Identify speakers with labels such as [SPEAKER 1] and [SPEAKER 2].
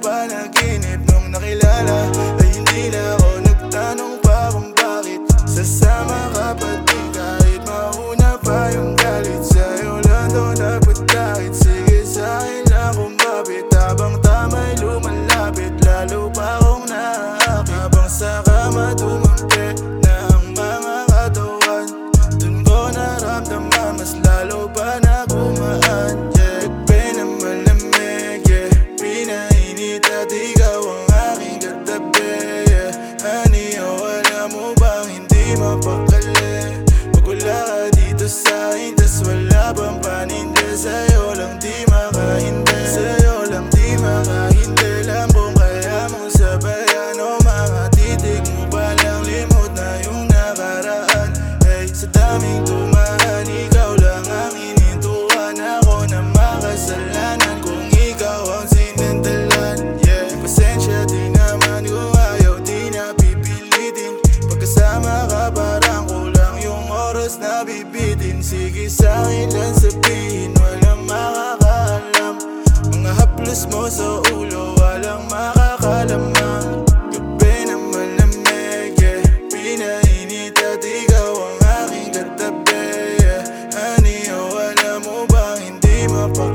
[SPEAKER 1] panaginip nung nakilala Ay hindi na ako nagtanong pa kung bakit. Sasama ka pati kahit mauna pa yung galit Sa'yo lang to dapat kahit sige sa'kin lang kumapit Habang tama'y lumalapit lalo pa akong naakit Habang sa kama tumampi na ang mga katawan Doon ko naramdaman mas lalo pa مغلي بقول عادي تساعد. bibitin Sige sa'kin lang sabihin Walang makakaalam Mga haplos mo sa ulo Walang makakalaman Gabi na malamig yeah. Pinainit at ikaw ang aking katabi yeah. Ani, oh, alam mo bang hindi mapag